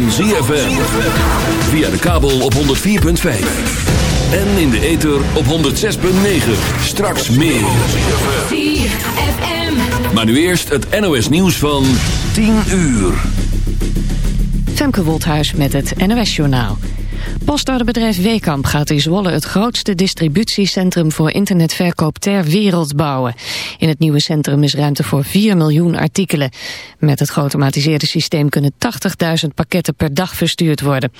van ZFM. Via de kabel op 104.5. En in de ether op 106.9. Straks meer. ZFM. Maar nu eerst het NOS nieuws van 10 uur. Femke Wolthuis met het NOS Journaal. Postorderbedrijf Wekamp gaat in Zwolle het grootste distributiecentrum voor internetverkoop ter wereld bouwen. In het nieuwe centrum is ruimte voor 4 miljoen artikelen. Met het geautomatiseerde systeem kunnen 80.000 pakketten per dag verstuurd worden.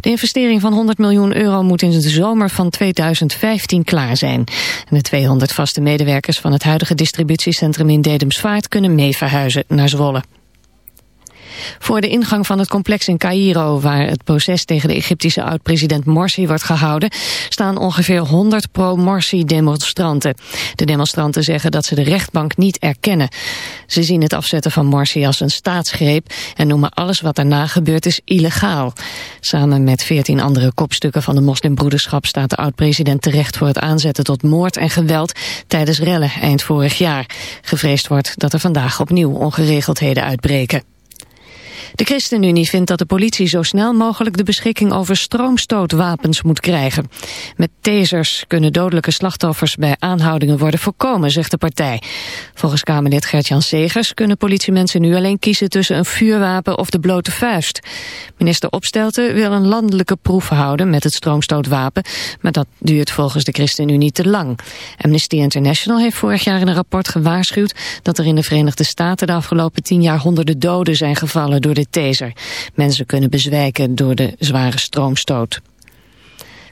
De investering van 100 miljoen euro moet in de zomer van 2015 klaar zijn. En de 200 vaste medewerkers van het huidige distributiecentrum in Dedemsvaart kunnen mee verhuizen naar Zwolle. Voor de ingang van het complex in Cairo, waar het proces tegen de Egyptische oud-president Morsi wordt gehouden, staan ongeveer 100 pro-Morsi-demonstranten. De demonstranten zeggen dat ze de rechtbank niet erkennen. Ze zien het afzetten van Morsi als een staatsgreep en noemen alles wat daarna gebeurd is illegaal. Samen met 14 andere kopstukken van de moslimbroederschap staat de oud-president terecht voor het aanzetten tot moord en geweld tijdens rellen eind vorig jaar. Gevreesd wordt dat er vandaag opnieuw ongeregeldheden uitbreken. De ChristenUnie vindt dat de politie zo snel mogelijk de beschikking over stroomstootwapens moet krijgen. Met tasers kunnen dodelijke slachtoffers bij aanhoudingen worden voorkomen, zegt de partij. Volgens Kamerlid Gert-Jan Segers kunnen politiemensen nu alleen kiezen tussen een vuurwapen of de blote vuist. Minister Opstelten wil een landelijke proef houden met het stroomstootwapen, maar dat duurt volgens de ChristenUnie te lang. Amnesty International heeft vorig jaar in een rapport gewaarschuwd dat er in de Verenigde Staten de afgelopen tien jaar honderden doden zijn gevallen door de. Mensen kunnen bezwijken door de zware stroomstoot.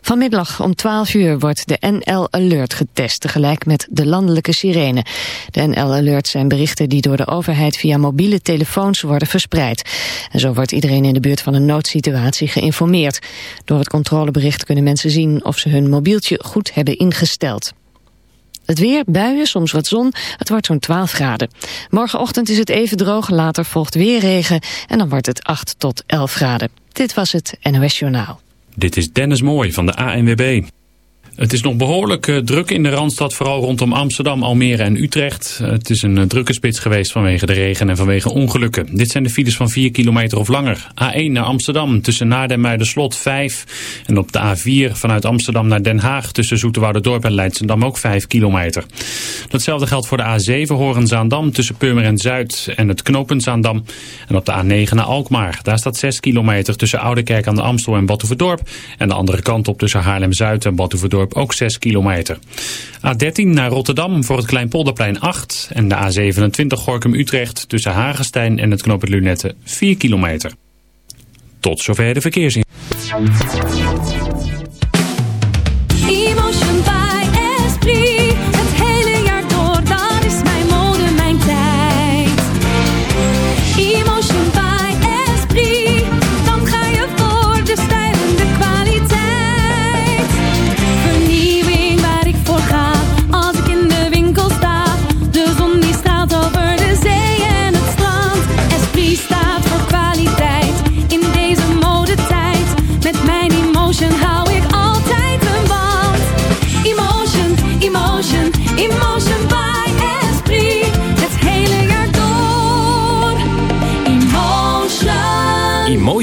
Vanmiddag om 12 uur wordt de NL Alert getest, tegelijk met de landelijke sirene. De NL Alert zijn berichten die door de overheid via mobiele telefoons worden verspreid. En zo wordt iedereen in de buurt van een noodsituatie geïnformeerd. Door het controlebericht kunnen mensen zien of ze hun mobieltje goed hebben ingesteld. Het weer, buien, soms wat zon. Het wordt zo'n 12 graden. Morgenochtend is het even droog, later volgt weer regen... en dan wordt het 8 tot 11 graden. Dit was het NOS Journaal. Dit is Dennis Mooij van de ANWB. Het is nog behoorlijk uh, druk in de Randstad, vooral rondom Amsterdam, Almere en Utrecht. Het is een uh, drukke spits geweest vanwege de regen en vanwege ongelukken. Dit zijn de files van 4 kilometer of langer. A1 naar Amsterdam tussen Naarden en Muiderslot 5. En op de A4 vanuit Amsterdam naar Den Haag tussen Dorp en Leidsendam ook 5 kilometer. Datzelfde geldt voor de A7 Horenzaandam tussen Purmerend Zuid en het Knopenzaandam. En op de A9 naar Alkmaar. Daar staat 6 kilometer tussen Oudekerk aan de Amstel en Batuverdorp. En de andere kant op tussen Haarlem-Zuid en Batuverdorp ook 6 kilometer. A13 naar Rotterdam voor het Kleinpolderplein 8 en de A27 Gorkum-Utrecht tussen Hagestein en het knooppunt Lunette 4 kilometer. Tot zover de verkeersin.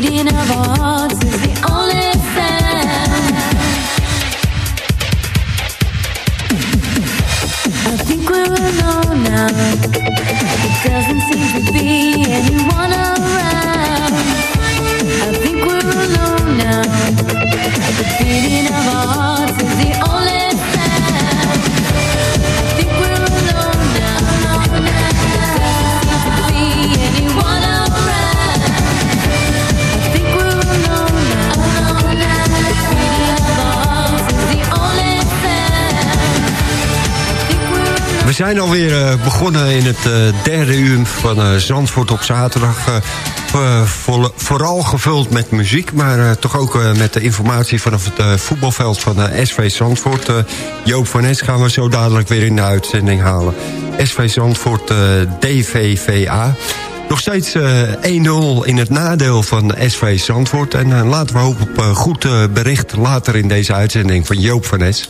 beating of our hearts zijn alweer eh, begonnen in het eh, derde uur van eh, Zandvoort op zaterdag. Vooral gevuld met muziek, maar toch ook met de informatie vanaf het voetbalveld van SV Zandvoort. Joop van Es gaan we zo dadelijk weer in de uitzending halen. SV Zandvoort DVVA. Nog steeds 1-0 in het nadeel van SV Zandvoort. En laten we hopen op een goed bericht later in deze uitzending van Joop van Es.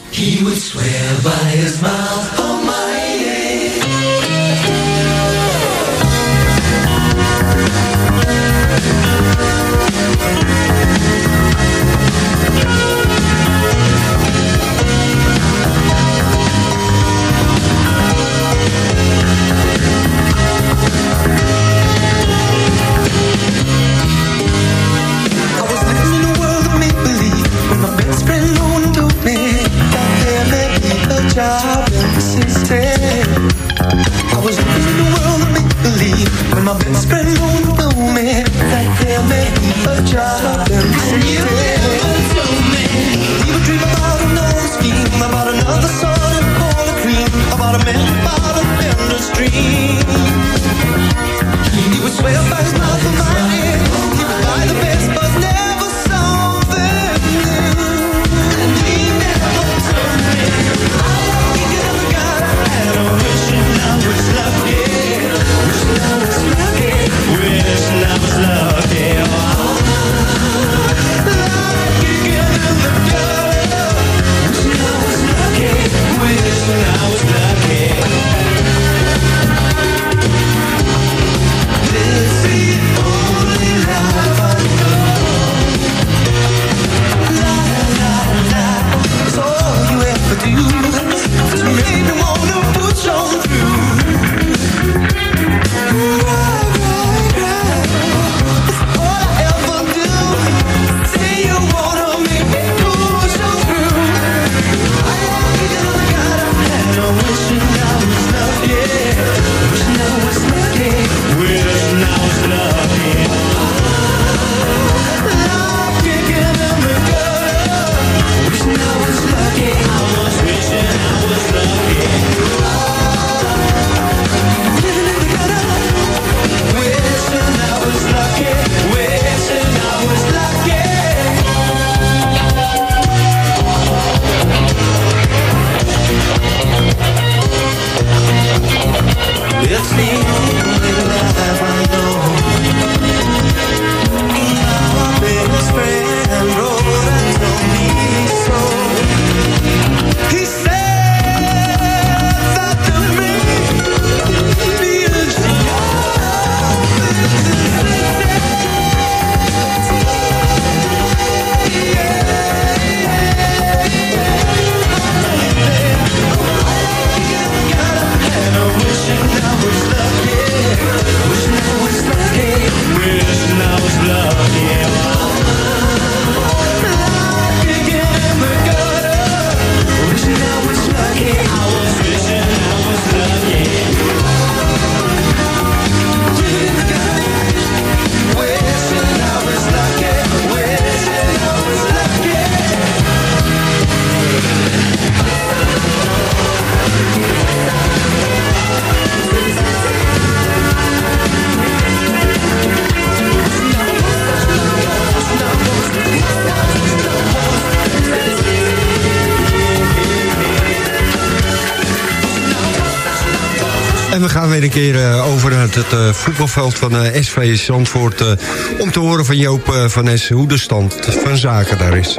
Het eh, voetbalveld van eh, SV Zandvoort... eh, om te horen van Joop van Es hoe de stand van zaken daar is.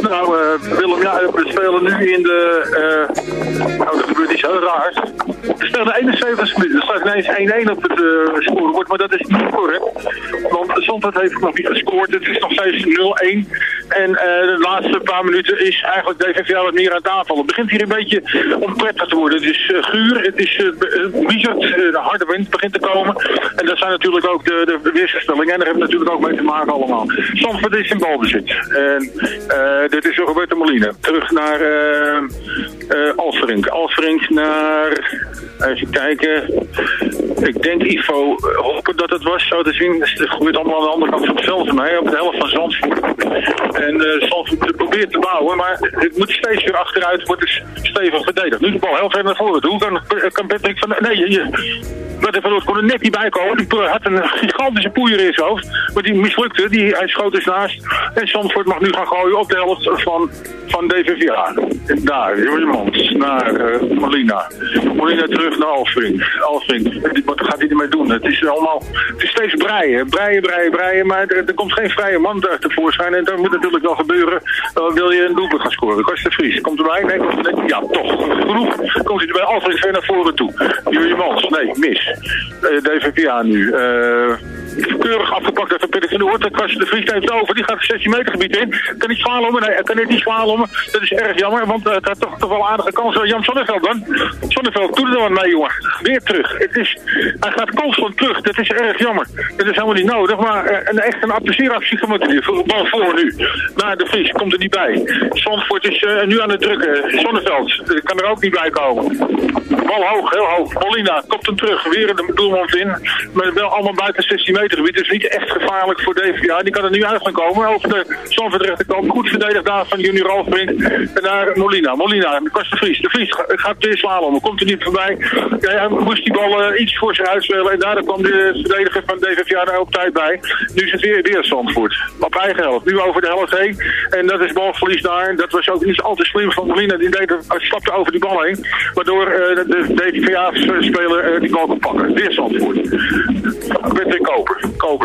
Nou, Willem, ja, we spelen nu in de... nou, er gebeurt iets heel raars. We spelen 71 minuten. Er staat ineens 1-1 op het scorebord, maar dat is niet correct. Want Zandvoort heeft nog niet gescoord. Het is nog steeds 0-1. En eh, de laatste paar minuten is eigenlijk DVVL wat meer aan het aanvallen. Het begint hier een beetje onprettig te worden. Het is eh, guur, het is uh, de harde wind begint te komen. En dat zijn natuurlijk ook de, de. En daar hebben we natuurlijk ook mee te maken allemaal. Zandvoort is in balbezit. En dit is Roberto Molina. Terug naar Alsverink. Alsverink naar... Even kijken. Ik denk Ivo hopen dat het was, zo te zien. Het gebeurt allemaal aan de andere kant van het veld mij, op de helft van Zandvoort. En eh Zandvoort probeert te bouwen, maar het moet steeds weer achteruit, wordt dus stevig verdedigd. Nu de bal heel ver naar voren toe, kan, kan Patrick van... Nee, je, Patrick van Noord kon er net niet bij komen. Die had een gigantische poeier in zijn hoofd, maar die mislukte. Die, hij schoot dus naast. En Zandvoort mag nu gaan gooien op de helft van, van DVVA. Daar, Jurjemans, naar eh, Molina. Molina terug naar Alfring. Alfring, wat gaat hij ermee doen? Het is allemaal, het is steeds breien, breien, breien, breien, maar er, komt geen vrije man tevoorschijn. En dat moet natuurlijk wel gebeuren. Dan wil je een doelpunt gaan scoren. Kost Vries, komt erbij? Nee, komt er, ja, toch. Genoeg. Komt hij erbij Alfring ver naar voren toe. Jurjemans, nee, mis. Eh, DVVA nu. Eh keurig afgepakt heeft van Peter van Noort. En Kastje de Vries heeft over. Die gaat het 16 meter gebied in. Kan niet slalommen. Nee, hij kan niet slalommen. Dat is erg jammer, want uh, het had toch, toch wel aardige kansen. Jan Sonneveld dan. Sonneveld, doe er dan mee, jongen. Weer terug. Het is, hij gaat constant terug. Dat is erg jammer. Dat is helemaal niet nodig. Maar uh, een, echt een apprecieeractie moet hij voor, bal voor nu. Maar de Vries komt er niet bij. Zandvoort is nu aan het drukken. Sonneveld kan er ook niet bij komen. Bal hoog, heel hoog. Molina komt hem terug. Weer de doelman in. Maar wel allemaal buiten 16 meter gebied. Dus niet echt gevaarlijk voor DVA. Die kan er nu uit gaan komen. Over de Zandvoort rechterkant. Goed verdedigd daar van Junior Alfbrink. En daar Molina. Molina. Kost de Vries. De Vries gaat weer slalom. Komt er niet voorbij. Ja, hij moest die bal uh, iets voor zich uitspelen. En daar kwam de verdediger van DVA daar ook tijd bij. Nu is het weer, weer Zandvoort. Op eigen helft. Nu over de helft heen. En dat is balverlies daar. Dat was ook niet al te slim van Molina. Die deed, stapte over die bal heen. Waardoor uh, de DVA-speler uh, die bal kon pakken. Weer Zandvoort. Patrick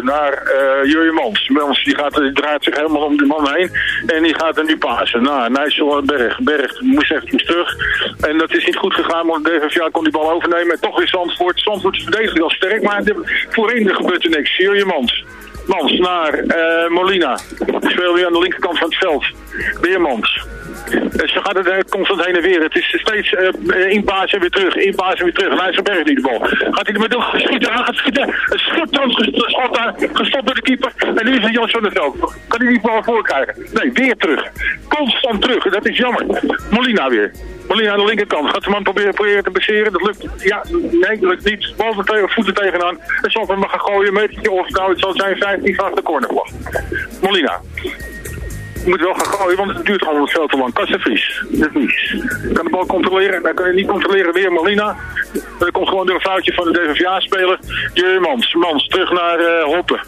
Naar uh, Jurje Mans. Mans die, gaat, draait zich helemaal om die man heen. En die gaat er nu pasen. Nou, Nijssel Berg. Berg moest even terug. En dat is niet goed gegaan, want DVVA kon die bal overnemen. En toch weer Zandvoort. Zandvoort verdedigt wel sterk, maar voorin gebeurt er niks. Jurje Mans. Mans naar uh, Molina. Speel weer aan de linkerkant van het veld. Weer Mans. Dus ze gaat het eh, constant heen en weer. Het is steeds uh, en weer terug, inpaas en weer terug. Nijsselberg niet de bal. Gaat hij ermee doen? Schieten, hij gaat schieten. Een schot daar, gestopt door de keeper. En nu is het Jan van der Veld. Kan hij die bal voorkrijgen? Nee, weer terug. Constant terug. Dat is jammer. Molina weer. Molina aan de linkerkant. Gaat de man proberen, proberen te baseren. Dat lukt. Ja, nee, dat lukt niet. Bal tegen, voeten tegenaan. En zal hem gaan gooien. Een metertje of nou, het zal zijn 15 vanaf de cornervlag. Molina. Moet wel gaan gooien, want het duurt allemaal veel te lang. Kassenvries, de Vries. Kan de bal controleren, dan kan je niet controleren. Weer Molina. Dat komt gewoon door een foutje van de DVVA-speler. Jurmans, Mans, terug naar uh, Hoppe.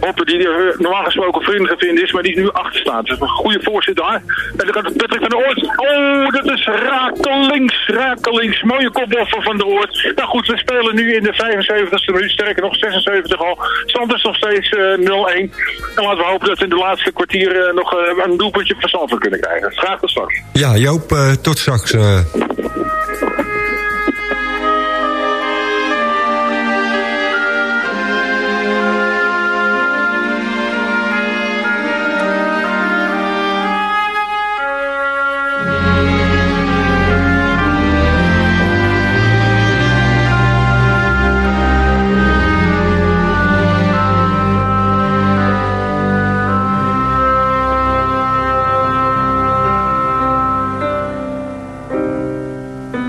Hoppe, die uh, normaal gesproken vrienden vinden is, maar die nu achter staat. Dus een goede voorzet daar. En dan gaat Patrick van der Oort. Oh, dat is rakelings, rakelings. Mooie kopboffer van de Oort. Nou goed, we spelen nu in de 75ste minuut, sterker nog 76 al. Stand is nog steeds uh, 0-1. En laten we hopen dat we in de laatste kwartier nog een doelpuntje van Zandvoort kunnen krijgen. Graag tot straks. Ja, Joop, uh, tot straks.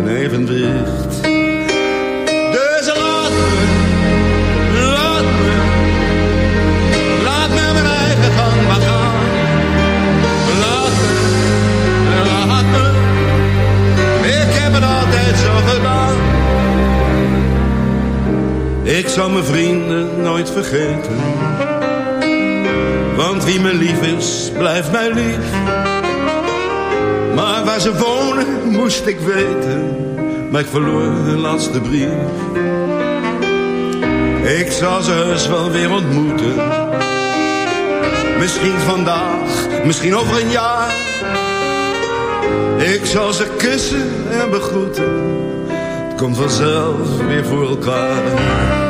en evenwicht. Dus laat me, laat me, laat me mijn eigen gang maar gaan. Laat me, laat me, ik heb het altijd zo gedaan. Ik zal mijn vrienden nooit vergeten. Want wie me lief is, blijft mij lief. Maar waar ze wonen moest ik weten, maar ik verloor de laatste brief. Ik zal ze heus wel weer ontmoeten. Misschien vandaag, misschien over een jaar. Ik zal ze kussen en begroeten. Het komt vanzelf weer voor elkaar.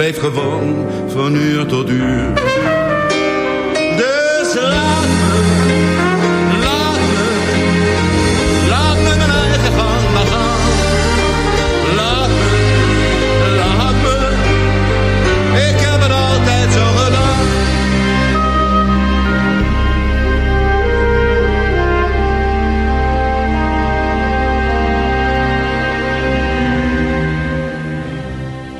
Ik leef gewoon van uur tot uur. Dus laat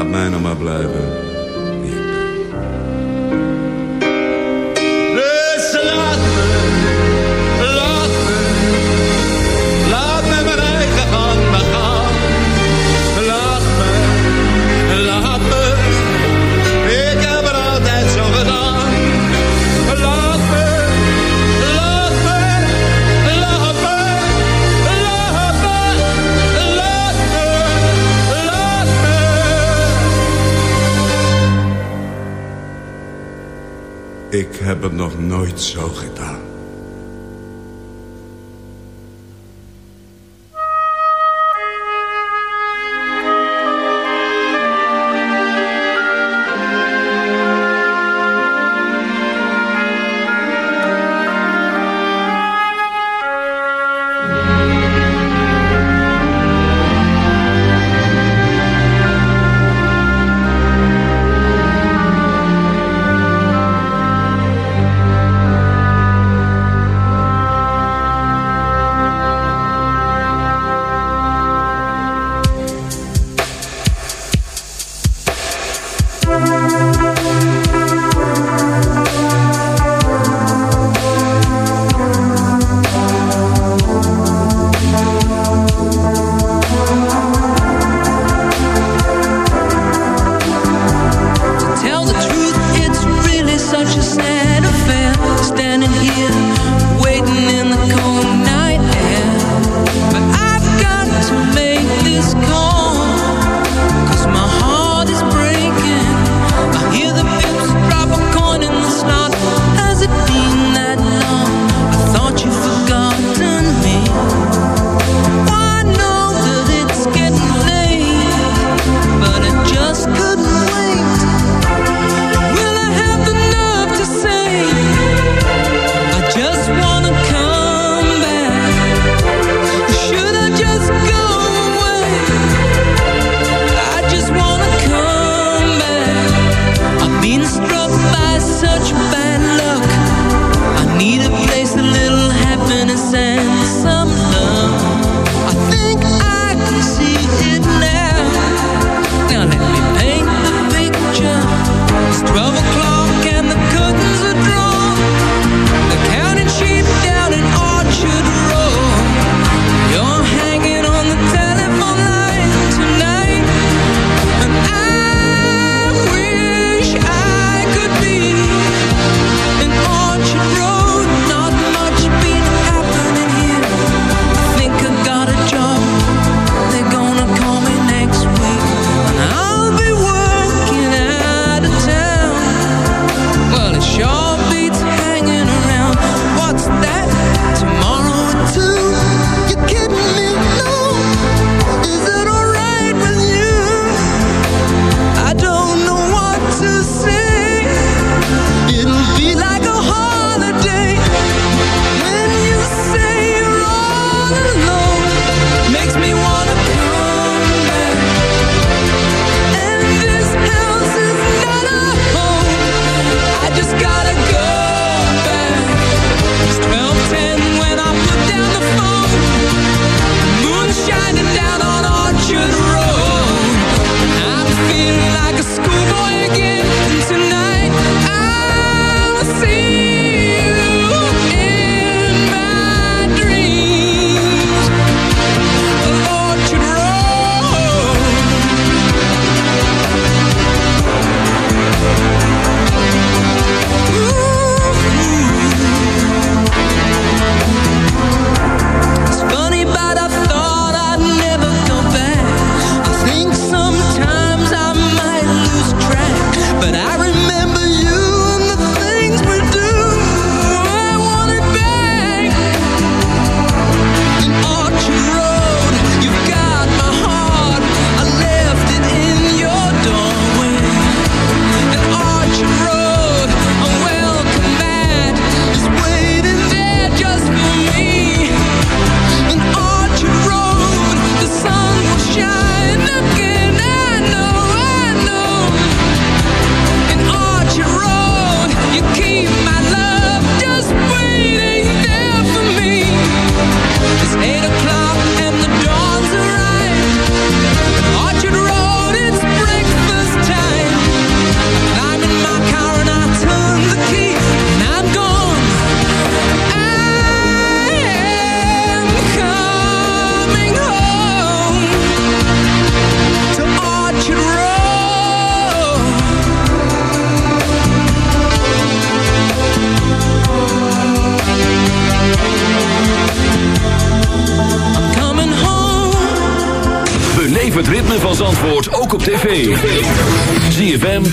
Laat mij nog maar blijven. Ik heb het nog nooit zo gedaan.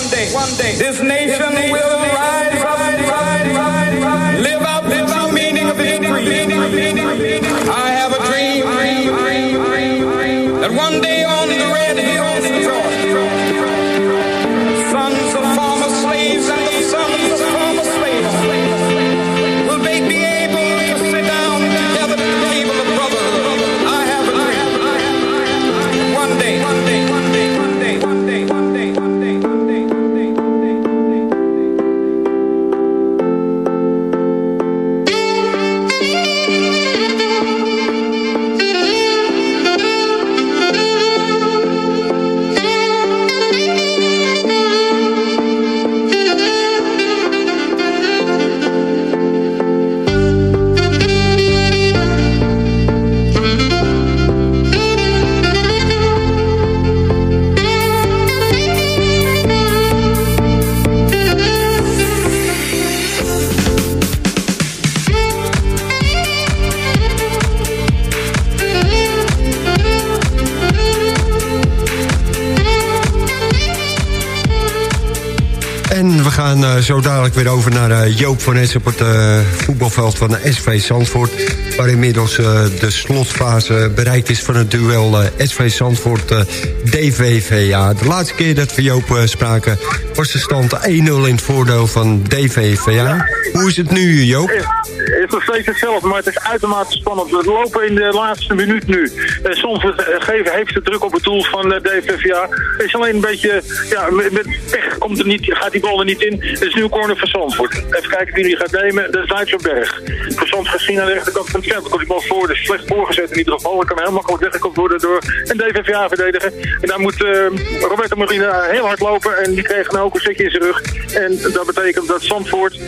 one day, one day, this nation will. zo dadelijk weer over naar eh, Joop van Nes op het eh, voetbalveld van eh, de SV Zandvoort. Waar inmiddels de slotfase bereikt is van het duel SV Zandvoort-DVVA. de laatste keer dat we Joop spraken was de stand 1-0 in het voordeel van DVVA. Hoe is het nu, Joop? nog het hetzelfde, maar het is uitermate spannend. We lopen in de laatste minuut nu. Uh, soms eh, geven, heeft de druk op het doel van eh, de DVVA. Het is alleen een beetje, ja, met, pech komt er niet, gaat die bal er niet in. Het is nu corner voor Zandvoort. Even kijken wie die gaat nemen. Dat is Duitserberg. Voor Zandvoort gezien aan de rechterkant van het veld. Komt die bal voor, dus slecht voorgezet in ieder geval. Kan heel makkelijk weggekomen worden door een DVVA-verdediger. En daar moet uh, Roberto Marina heel hard lopen. En die kreeg een ook een stukje in zijn rug. En dat betekent dat Zandvoort...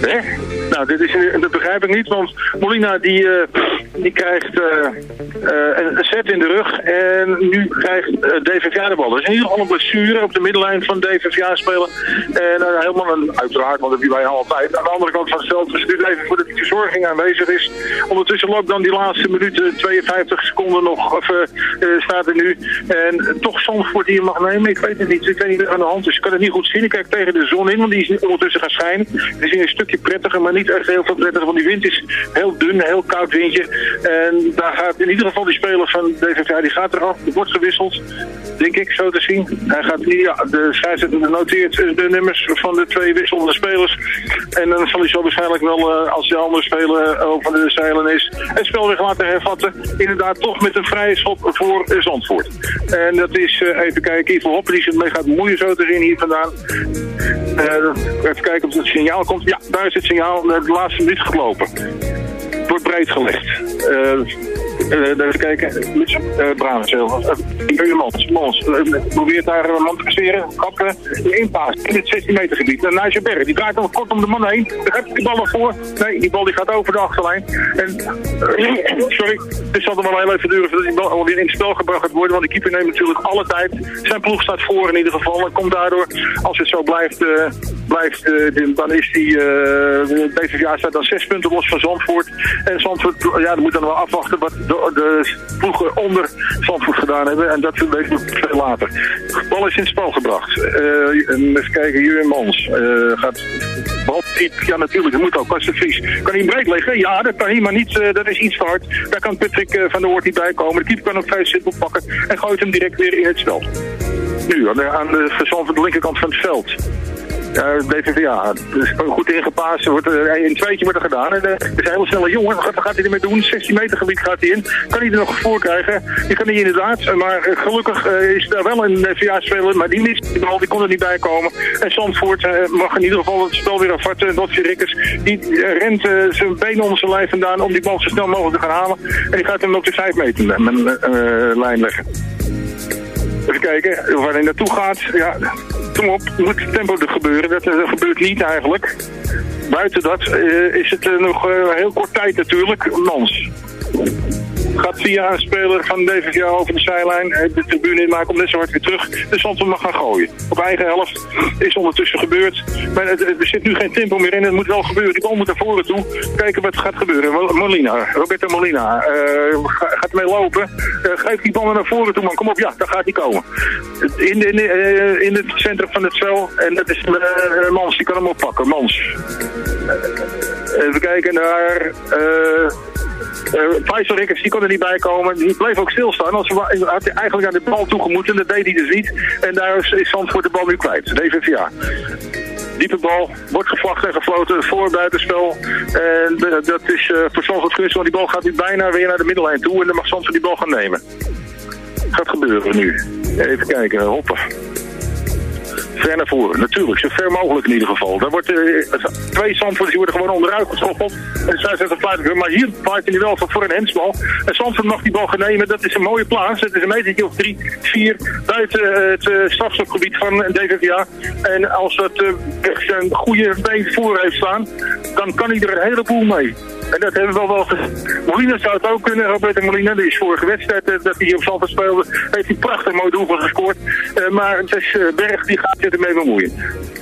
Weg nou, dit is, dat begrijp ik niet, want Molina die, eh, die krijgt eh, eh, een set in de rug en nu krijgt DVVA de bal. Dus in ieder geval een blessure op de middenlijn van DVVA spelen. En helemaal een, uiteraard, want dat hebben wij altijd. Aan de andere kant van het veld is dit even voordat die verzorging aanwezig is. Ondertussen loopt dan die laatste minuten, 52 seconden nog, of staat er nu. En toch Zandvoort die je mag nemen, ik weet het niet. Ik weet niet wat aan de hand is. Ik kan het niet goed zien. Ik kijk tegen de zon in, want die is ondertussen gaan schijnen. Het is hier een stukje prettiger, maar niet echt heel veel prettiger, want die wind is heel dun, heel koud windje. En daar gaat in ieder geval die speler van DVV, die gaat eraf. Er wordt gewisseld, denk ik, zo te zien. Hij gaat ja, de scheidsrechter noteert de nummers van de twee wisselende spelers. En dan zal hij zo waarschijnlijk wel, uh, als de andere speler over de zeilen is, het spel weer laten hervatten. Inderdaad, toch met een vrije schot voor Zandvoort. En dat is, uh, even kijken, Ivo Hoppen die zich mee gaat moeien zo te zien hier vandaan. Even kijken of het signaal komt. Ja, daar is het signaal. De laatste minuut gelopen. Wordt breed gelegd. Uh, even kijken. Uh, Bruinzeel. Uh, Mons. Mons. probeert daar een man te passeren. Kappen. Inpaas. In het 16 meter gebied. Nigel Berg. Die draait nog kort om de man heen. Dan gaat die bal nog voor. Nee, die bal die gaat over de achterlijn. En, sorry. Het zal er wel heel even duren voordat die bal alweer in het spel gebracht worden. Want de keeper neemt natuurlijk alle tijd. Zijn ploeg staat voor in ieder geval. En komt daardoor, als het zo blijft, blijft dan is die de DVVA staat dan zes punten los van Zandvoort. En Zandvoort, ja, dan moet dan wel afwachten wat de, de ploegen onder Zandvoort gedaan hebben. En dat weten we veel later. De bal is in het spel gebracht. Uh, even kijken, Jurgen Mans uh, gaat... Bal, ja, natuurlijk, dat moet ook. Als de Vries. Kan hij hem breed leggen? Ja, dat kan hij, maar niet, uh, dat is iets te hard. Daar kan Patrick van der Hoort niet bij komen. De keeper kan ook vrij simpel pakken en gooit hem direct weer in het spel. Nu, aan de, aan de, de linkerkant van het veld. Ja, DVVA. Dus goed ingepaast. Wordt een tweetje wordt er gedaan. En, uh, het is een hele snelle jongen. Wat gaat hij ermee doen? 16 meter gebied gaat hij in. Kan hij er nog voor krijgen? Die kan hij inderdaad. Maar uh, gelukkig is daar wel een DVA-speler. Maar die mist die bal. Die kon er niet bij komen. En Zandvoort mag in ieder geval het spel weer afvatten. Dotje Rikkers. Die rent zijn benen onder zijn lijf vandaan. Om die bal zo snel mogelijk te gaan halen. En die gaat hem op de 5 meter lijn leggen. Even kijken waar hij naartoe gaat. Ja, kom op, moet het tempo er gebeuren. Dat, gebeurt niet eigenlijk. Buiten dat uh, is het uh, nog uh, heel kort tijd natuurlijk. Mans. Gaat via een speler van DVVA over de zijlijn. De tribune in, maar komt net zo hard weer terug. De Zandvoort mag gaan gooien. Op eigen helft is ondertussen gebeurd. Maar er zit nu geen tempo meer in. Het moet wel gebeuren. Die bal moet naar voren toe. Kijken wat gaat gebeuren. Molina, Roberto Molina. Uh, gaat mee lopen. Uh, geef die bal naar voren toe, man. Kom op, ja, daar gaat hij komen. In, in, in het centrum van het spel. En dat is Mans, die kan hem oppakken. Mans. even kijken naar... Uh, Faisal Rikkers, die kon er niet bij komen. Die bleef ook stilstaan. Als had hij eigenlijk aan de bal toegemoet en dat deed hij dus niet. En daar is Zandvoort de bal nu kwijt. DVVA. Diepe bal, wordt gevlacht en gefloten voor buitenspel. En dat is uh, voor gunstig, want die bal gaat nu bijna weer naar de middellijn toe. En dan mag Zandvoort die bal gaan nemen. Gaat gebeuren nu. Even kijken, hoppen ver naar voren. Natuurlijk, zo ver mogelijk in ieder geval. Daar wordt, uh, twee Zandvoorters worden gewoon onderuit geschoffeld. En zij zegt fluit Maar hier fluit hij wel voor een hensbal. En Zandvoort mag die bal gaan nemen. Dat is een mooie plaats. Het is een metertje of drie, vier buiten het uh, strafstofgebied van DVVA. En als het uh, zijn goede been voor heeft staan, dan kan hij er een heleboel mee. En dat hebben we wel wel. Molina zou het ook kunnen. Roberto Molina, die is vorige wedstrijd uh, dat hij op Zandvoort speelde, heeft hij prachtig mooi doelpunt gescoord. Uh, maar het is uh, Berg die gaat zich ermee bemoeien.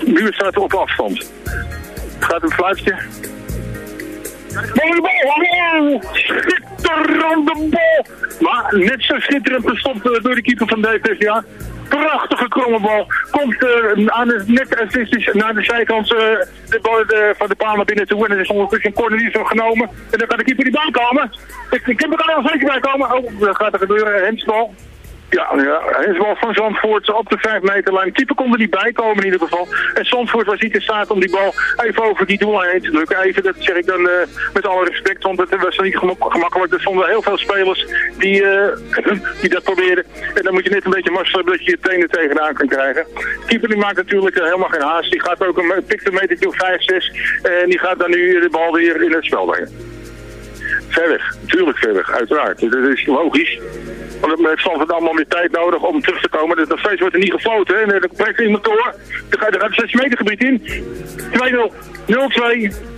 Nu staat op afstand. Gaat een fluitje. Mooie bal! Schitterende bal! Maar net zo schitterend gestopt door de keeper van DVVA prachtige kromme bal. Komt uh, aan de, net assistisch naar de zijkant uh, de bal van de paal naar binnen toe. En er is ondertussen een corner die genomen. En dan kan de keeper die bal komen. Ik, ik heb er al zeker bij komen. Oh, dat gaat er gebeuren. Hensbal. Ja, ja. Hensbal van Zandvoort op de 5 meterlijn. Keeper kon er niet bij komen in ieder geval. En Zandvoort was niet in staat om die bal even over die doellijn heen te drukken. Even, dat zeg ik dan eh, met alle respect, want het was niet gemak- gemakkelijk. Er stonden heel veel spelers die, eh, die dat probeerden. En dan moet je net een beetje massa hebben dat je je tenen tegenaan kan krijgen. Keeper die maakt natuurlijk eh, helemaal geen haast. Die gaat ook een, pikt een metertje of 5, 6. En die gaat dan nu de bal weer in het spel brengen. Ver weg, natuurlijk ver weg, uiteraard. Dat is logisch. Want het heeft Zandvoort allemaal meer tijd nodig om terug te komen. Dus nog steeds wordt er niet gefloten. En dan breekt iemand door. Dan gaat er gaat het 6 meter gebied in. 2-0. 0-2.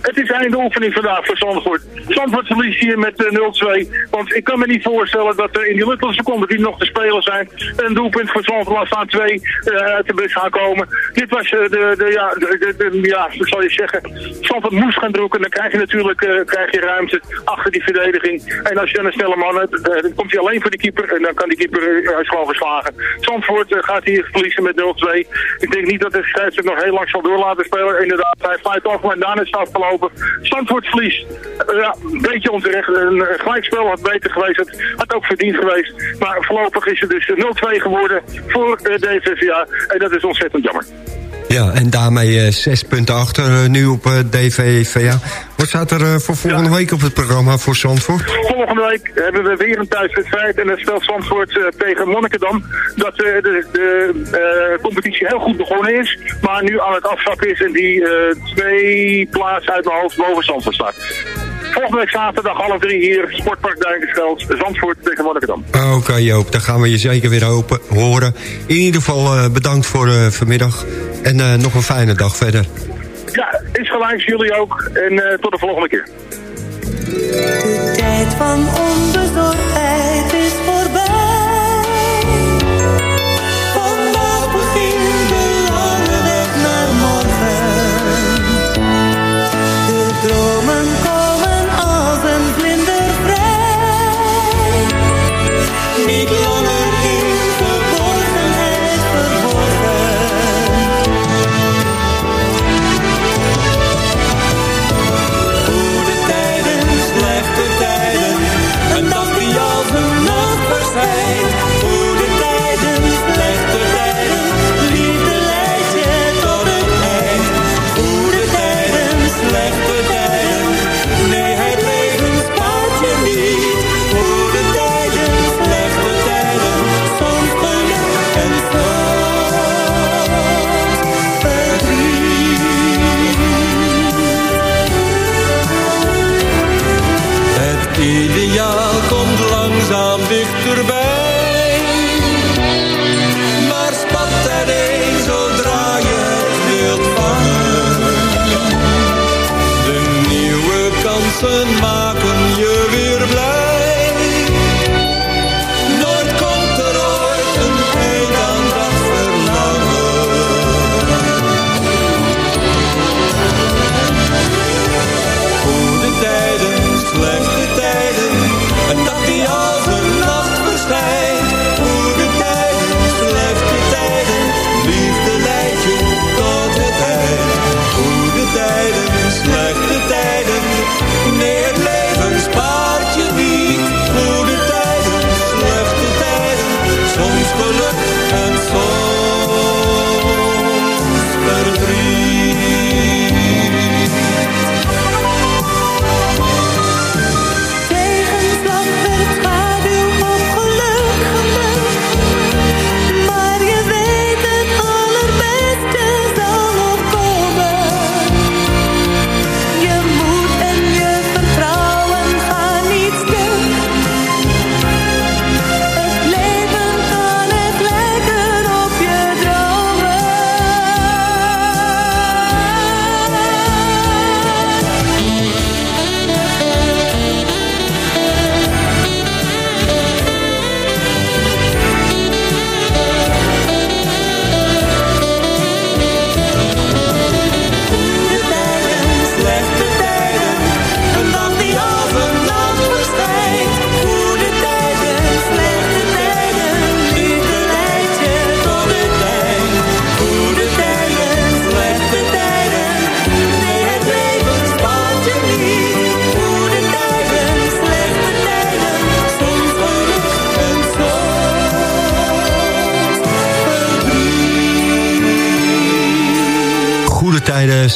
Het is einde oefening vandaag voor Zandvoort. Zandvoort verliest hier met eh, 0-2. Want ik kan me niet voorstellen dat er in die luttele seconden die nog te spelen zijn... een doelpunt voor Zandvoort laat staan 2 eh, uit de bus gaan komen. Dit was eh, de, de, ja, de, ja, hoe zal je zeggen... Zandvoort moest gaan drukken. Dan krijg je natuurlijk eh, krijg je ruimte achter die verdediging. En als je dan een snelle man hebt, eh, dan komt hij alleen voor de keeper. En dan kan die keeper eh, hij gewoon verslagen. Zandvoort eh, gaat hier verliezen met 0-2. Ik denk niet dat de scheidsrechter nog heel lang zal door laten spelen. Inderdaad, hij fluit af, maar daarna is het afgelopen. Zandvoort verliest. Eh, ja, een beetje onterecht. Een gelijkspel had beter geweest. Het had ook verdiend geweest. Maar voorlopig is het dus 0-2 geworden voor de DVVA. En dat is ontzettend jammer. Ja, en daarmee eh, zes punten achter eh, nu op eh, DVVA. Wat staat er voor volgende week op het programma voor Zandvoort? Volgende week hebben we weer een thuiswedstrijd en dat stelt Zandvoort tegen Monnikendam. Dat de, de competitie heel goed begonnen is, maar nu aan het afzakken is en die twee plaatsen uit mijn hoofd boven Zandvoort staat. Volgende week zaterdag half drie hier, Sportpark Duinkensveld, Zandvoort tegen Monnikendam. Oké Joop, dan gaan we je zeker weer open, horen. In ieder geval eh, bedankt voor eh, vanmiddag. En eh, nog een fijne dag verder. Ja, is gelijk, jullie ook. En eh, tot de volgende keer. De tijd van onbezorgdheid is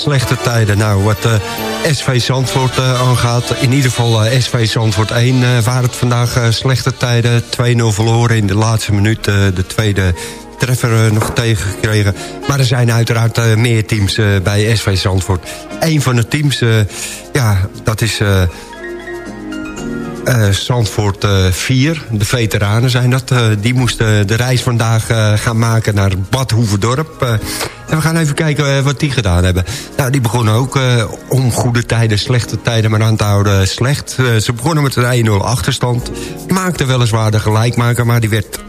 slechte tijden. Nou, wat eh, SV Zandvoort uh, aangaat, in ieder geval eh, SV Zandvoort 1... waren het vandaag slechte tijden. 2-0 verloren in de laatste minuut, de tweede treffer nog tegengekregen. Maar er zijn uiteraard meer teams bij SV Zandvoort. Eén van de teams, ja, dat is uh, Zandvoort eh, 4. De veteranen zijn dat. Eh, die moesten de reis vandaag gaan maken naar Bad Hoeverdorp. en we gaan even kijken wat die gedaan hebben. Nou, die begonnen ook om goede tijden, slechte tijden maar aan te houden slecht. ze begonnen met een 1-0 achterstand. Maakten weliswaar de gelijkmaker, maar die werd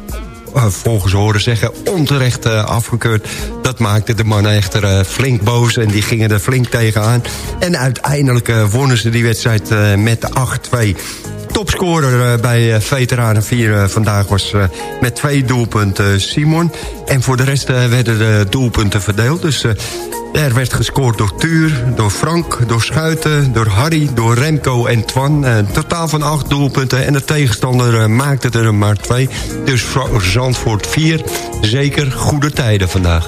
volgens horen zeggen onterecht afgekeurd. Dat maakte de mannen echter flink boos en die gingen er flink tegenaan. En uiteindelijk uh, wonnen ze die wedstrijd met 8-2 topscorer eh, bij eh, Veteranen 4 eh, vandaag was met twee doelpunten Simon. En voor de rest werden de doelpunten verdeeld. Dus er werd gescoord door Tuur, door Frank, door Schuiten, door Harry, door Remco en Twan. Een totaal van acht doelpunten en de tegenstander maakte er maar twee. Dus Zandvoort 4, zeker goede tijden vandaag.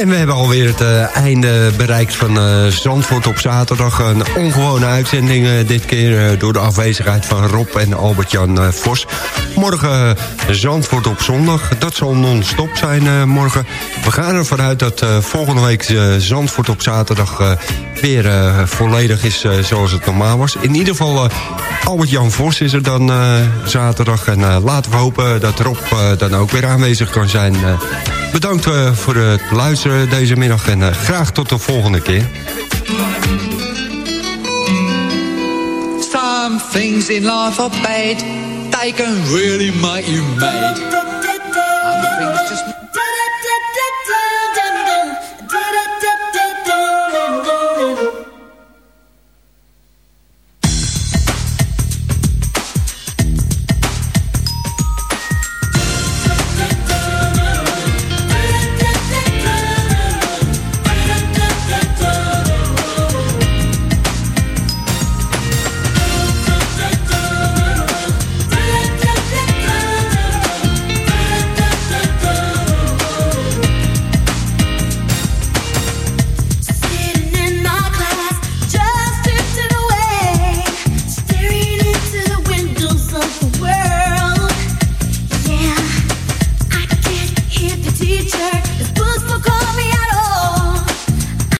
En we hebben alweer het eh, einde bereikt van uh, Zandvoort op zaterdag. Een ongewone uitzending eh, dit keer door de afwezigheid van Rob en Albert-Jan Vos morgen eh, Zandvoort op zondag. Dat zal non-stop zijn eh, morgen. We gaan ervan uit dat eh, volgende week Zandvoort op zaterdag weer volledig is zoals het normaal was. In ieder geval, uh, Albert-Jan Vos is er dan zaterdag. En laten we hopen dat Rob dan ook weer aanwezig kan zijn. bedankt voor het luisteren deze middag en graag tot de volgende keer. Some things in life are. taken really make you made.